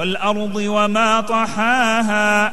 والأرض وما طحاها